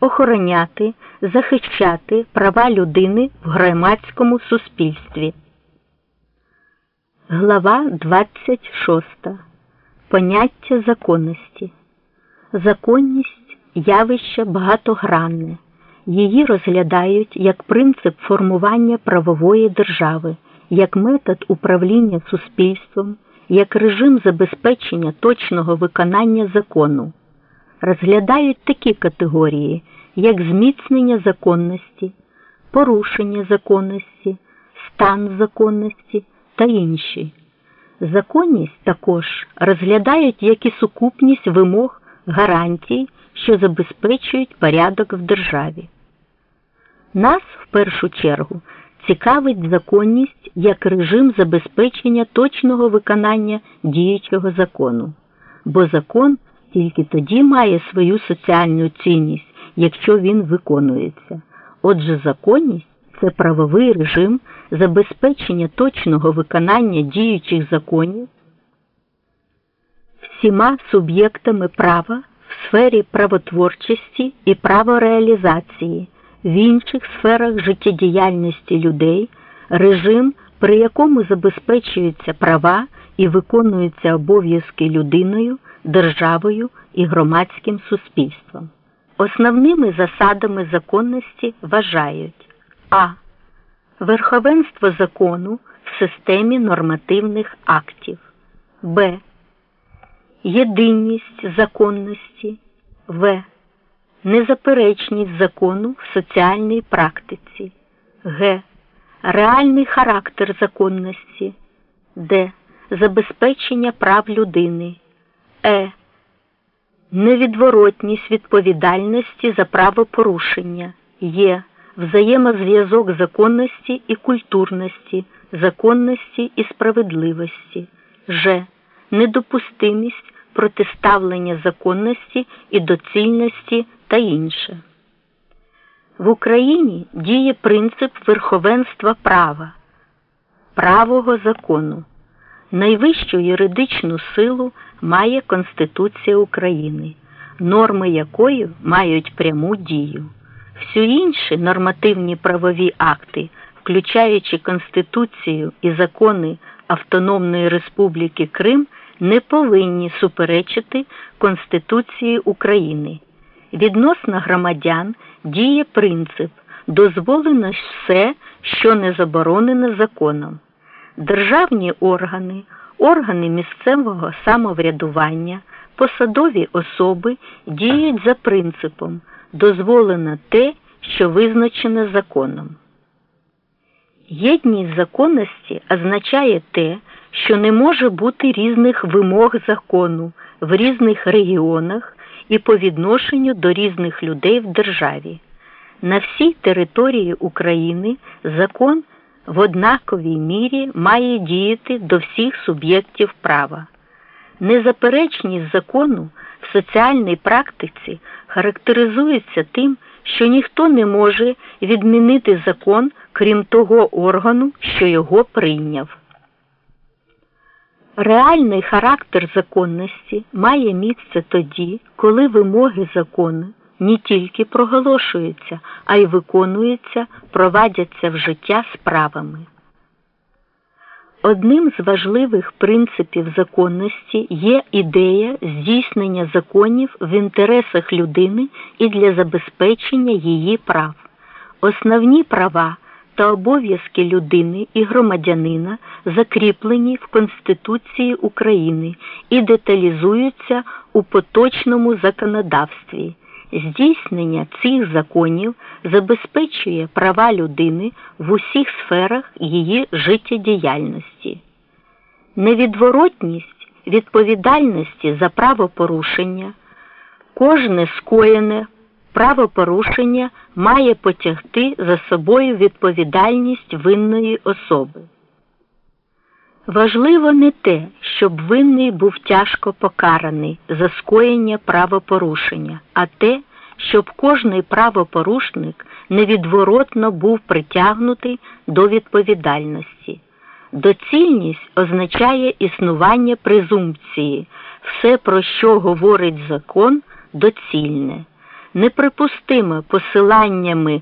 охороняти, захищати права людини в громадському суспільстві. Глава 26. Поняття законності. Законність явище багатогранне. Її розглядають як принцип формування правової держави, як метод управління суспільством, як режим забезпечення точного виконання закону. Розглядають такі категорії, як зміцнення законності, порушення законності, стан законності та інші. Законність також розглядають як і сукупність вимог гарантій, що забезпечують порядок в державі. Нас в першу чергу цікавить законність як режим забезпечення точного виконання діючого закону, бо закон тільки тоді має свою соціальну цінність, якщо він виконується. Отже, законність це правовий режим забезпечення точного виконання діючих законів всіма суб'єктами права в сфері правотворчості і правореалізації, в інших сферах життєдіяльності людей, режим, при якому забезпечуються права і виконуються обов'язки людиною, державою і громадським суспільством. Основними засадами законності вважають а. Верховенство закону в системі нормативних актів, б. Єдинність законності, в. Незаперечність закону в соціальній практиці, г. Реальний характер законності, д. Забезпечення прав людини, е. Невідворотність відповідальності за правопорушення, є взаємозв'язок законності і культурності, законності і справедливості, ж. Недопустимість протиставлення законності і доцільності та інше. В Україні діє принцип верховенства права, правого закону. Найвищу юридичну силу має Конституція України, норми якої мають пряму дію. Всі інші нормативні правові акти, включаючи Конституцію і закони Автономної Республіки Крим, не повинні суперечити Конституції України. Відносно громадян діє принцип дозволено все, що не заборонено законом. Державні органи, органи місцевого самоврядування, посадові особи діють за принципом дозволено те, що визначено законом. Єдність законності означає те, що не може бути різних вимог закону в різних регіонах і по відношенню до різних людей в державі. На всій території України закон в однаковій мірі має діяти до всіх суб'єктів права. Незаперечність закону в соціальній практиці характеризується тим, що ніхто не може відмінити закон, крім того органу, що його прийняв. Реальний характер законності має місце тоді, коли вимоги закону не тільки проголошуються, а й виконуються, провадяться в життя справами. Одним з важливих принципів законності є ідея здійснення законів в інтересах людини і для забезпечення її прав. Основні права та обов'язки людини і громадянина закріплені в Конституції України і деталізуються у поточному законодавстві. Здійснення цих законів забезпечує права людини в усіх сферах її життєдіяльності. Невідворотність відповідальності за правопорушення, кожне скоєне правопорушення має потягти за собою відповідальність винної особи. Важливо не те, щоб винний був тяжко покараний за скоєння правопорушення, а те, щоб кожний правопорушник невідворотно був притягнутий до відповідальності. Доцільність означає існування презумпції, все, про що говорить закон, доцільне. неприпустиме посиланнями